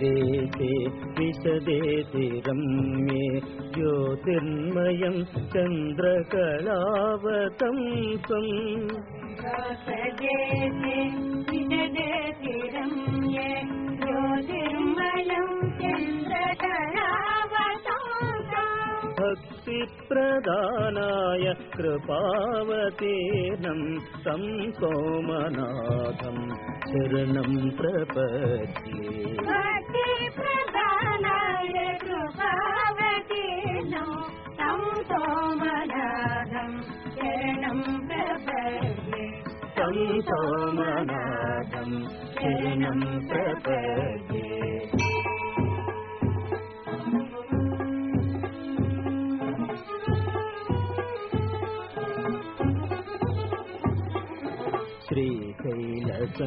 देशे विशदेति रम्ये ज्योतिर्मयं ज्योतिर्मयं चन्द्रकलावताम् भक्तिप्रदानाय कृपावतीर्णं तं सोमनाथं शरणं प्रपद्ये। भक्तिप्रदानाय कृपावतीर्णो तं सोमनाथं श्रीशैलसङ्गे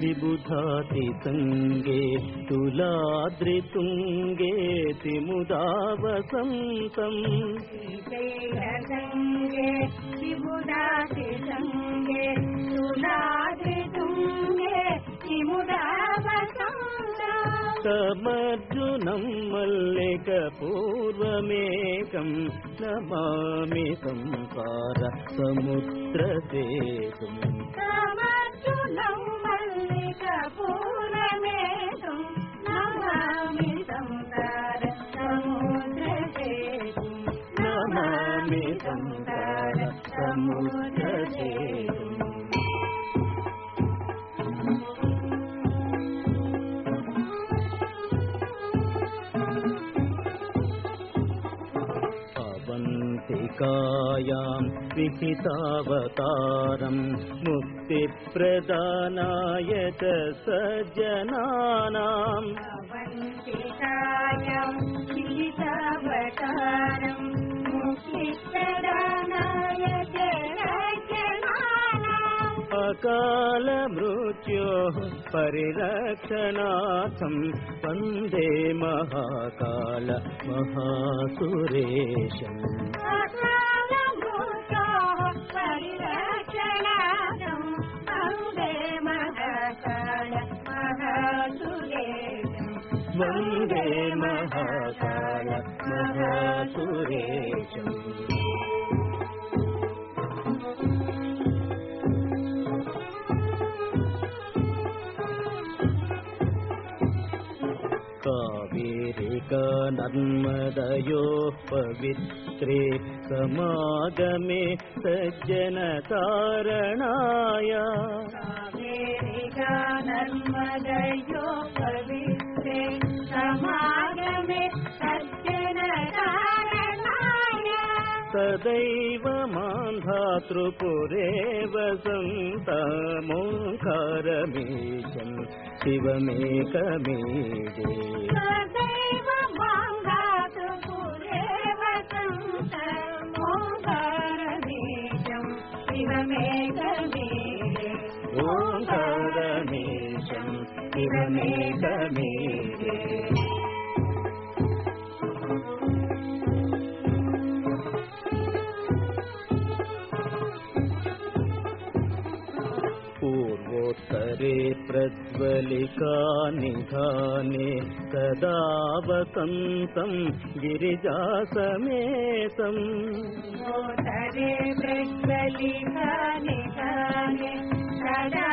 विबुधातिसङ्गे तुलाद्रितुङ्गेति मुदा గౌతమర్జునం మల్లిక పూర్వమేకం నమామి సంసార సముద్రదేశం సముద్రసేతుం మల్లిక పూర్వ अवन्तिकायां विहितावतारं मुक्तिप्रदानाय च सज्जनानाम् जनानाम् अकालमृत्योः परिरक्षणार्थं वन्दे महाकाल महासुरेशम् महासुरेशम् वन्दे महाकाल महासुरेशम् कावेरिका नर्मदयोः पवित्रे समागमे सज्जनतारणाय कावेरिका नर्मदयो पवित्रे सदैव मान्धातृपुरे वसन्तमोङ्कारमीशम् शिवमेकमेदे सदैव माङ्गातु पुरेव सन्तमोङ्कारमीशं शिवमेकमेरे ओङ्कारमीशम् पूर्वोत्तरे प्रज्वलिकानि घानि कदा वसन्तं गिरिजासमेतम् प्रज्वलिकानि